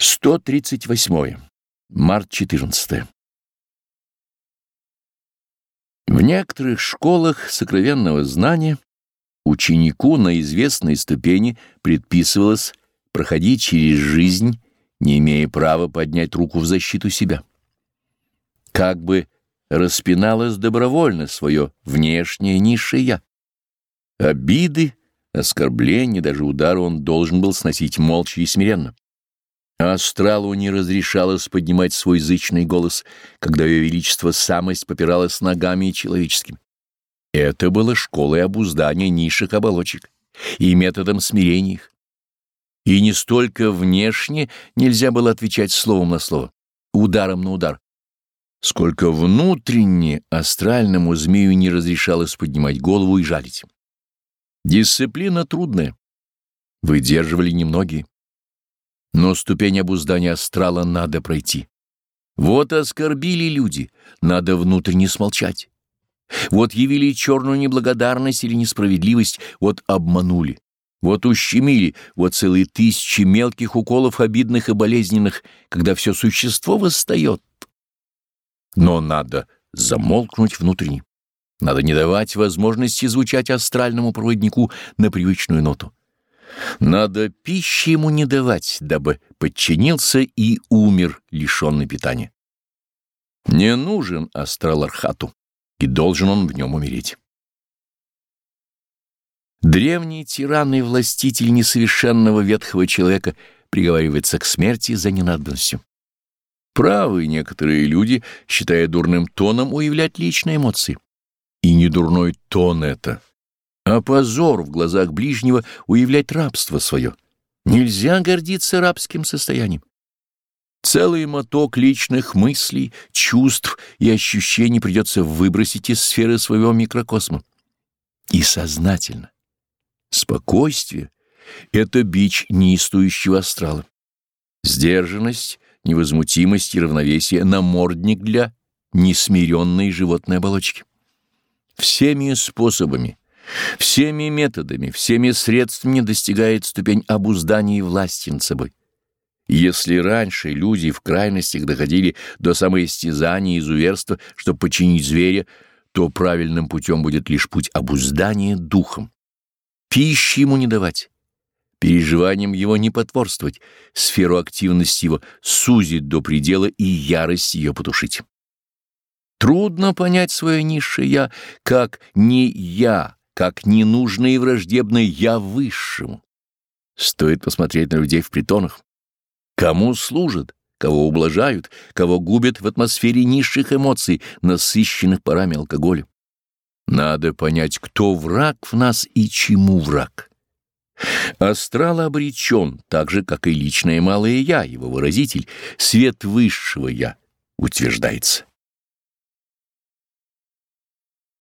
138. Март 14. В некоторых школах сокровенного знания ученику на известной ступени предписывалось проходить через жизнь, не имея права поднять руку в защиту себя. Как бы распиналось добровольно свое внешнее низшее «я». Обиды, оскорбления, даже удары он должен был сносить молча и смиренно. Астралу не разрешалось поднимать свой зычный голос, когда ее величество самость попиралась ногами и человеческим. Это было школой обуздания низших оболочек и методом смирения их. И не столько внешне нельзя было отвечать словом на слово, ударом на удар, сколько внутренне астральному змею не разрешалось поднимать голову и жалить. Дисциплина трудная, выдерживали немногие. Но ступень обуздания астрала надо пройти. Вот оскорбили люди, надо внутренне смолчать. Вот явили черную неблагодарность или несправедливость, вот обманули. Вот ущемили, вот целые тысячи мелких уколов обидных и болезненных, когда все существо восстает. Но надо замолкнуть внутренне. Надо не давать возможности звучать астральному проводнику на привычную ноту. Надо пищи ему не давать, дабы подчинился и умер, лишенный питания. Не нужен астрал Архату, и должен он в нем умереть. Древний тиран и властитель несовершенного ветхого человека приговаривается к смерти за ненадобностью. Правы некоторые люди, считая дурным тоном уявлять личные эмоции. И не дурной тон это, а позор в глазах ближнего уявлять рабство свое. Нельзя гордиться рабским состоянием. Целый моток личных мыслей, чувств и ощущений придется выбросить из сферы своего микрокосма. И сознательно. Спокойствие — это бич неистующего астрала. Сдержанность, невозмутимость и равновесие — намордник для несмиренной животной оболочки. Всеми способами — Всеми методами, всеми средствами достигает ступень обуздания и власти над собой. Если раньше люди в крайностях доходили до самоистязания и изуверства, чтобы починить зверя, то правильным путем будет лишь путь обуздания духом. Пищи ему не давать, переживанием его не потворствовать, сферу активности его сузить до предела и ярость ее потушить. Трудно понять свое низшее «я» как не «я», как ненужное и враждебное «я высшему». Стоит посмотреть на людей в притонах. Кому служат, кого ублажают, кого губят в атмосфере низших эмоций, насыщенных парами алкоголя. Надо понять, кто враг в нас и чему враг. Астрал обречен, так же, как и личное малое «я», его выразитель, свет высшего «я» утверждается.